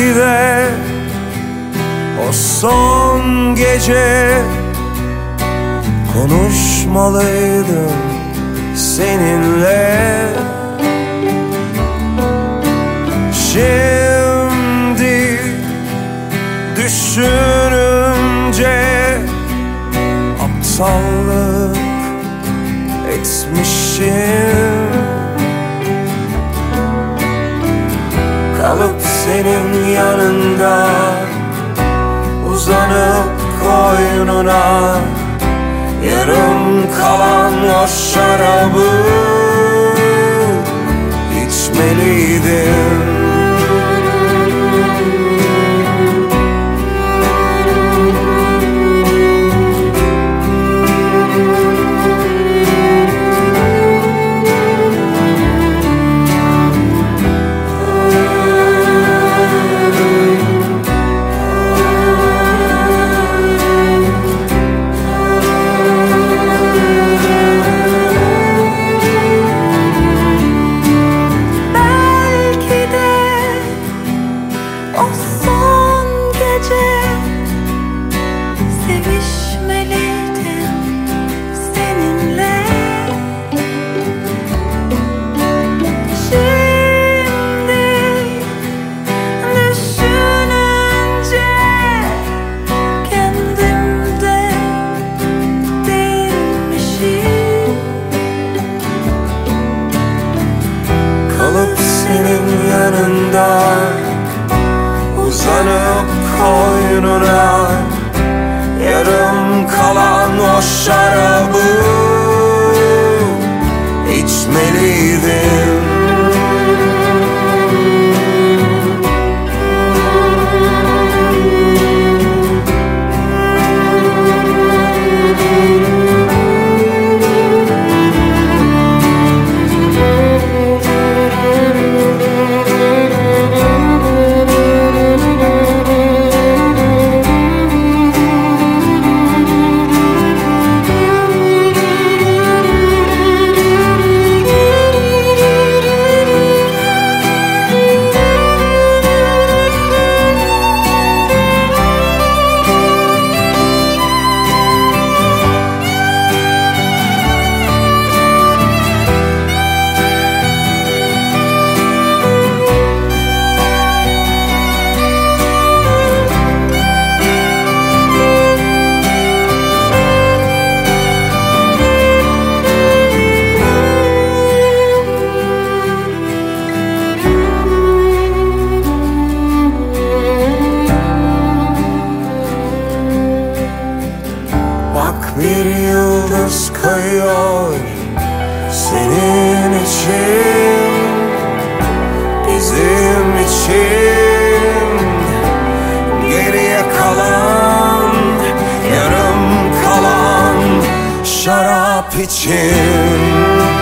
Belki de o son gece Konuşmalıydım seninle. Şimdi düşününce Aptallık etmişim senin yanında Uzanıp koynuna Yarım kalan o şarabı içmeliydim koynuna Yarım kalan o şarabı içmeliydim yıldız kayıyor Senin için Bizim için. Geriye kalan Yarım kalan Şarap için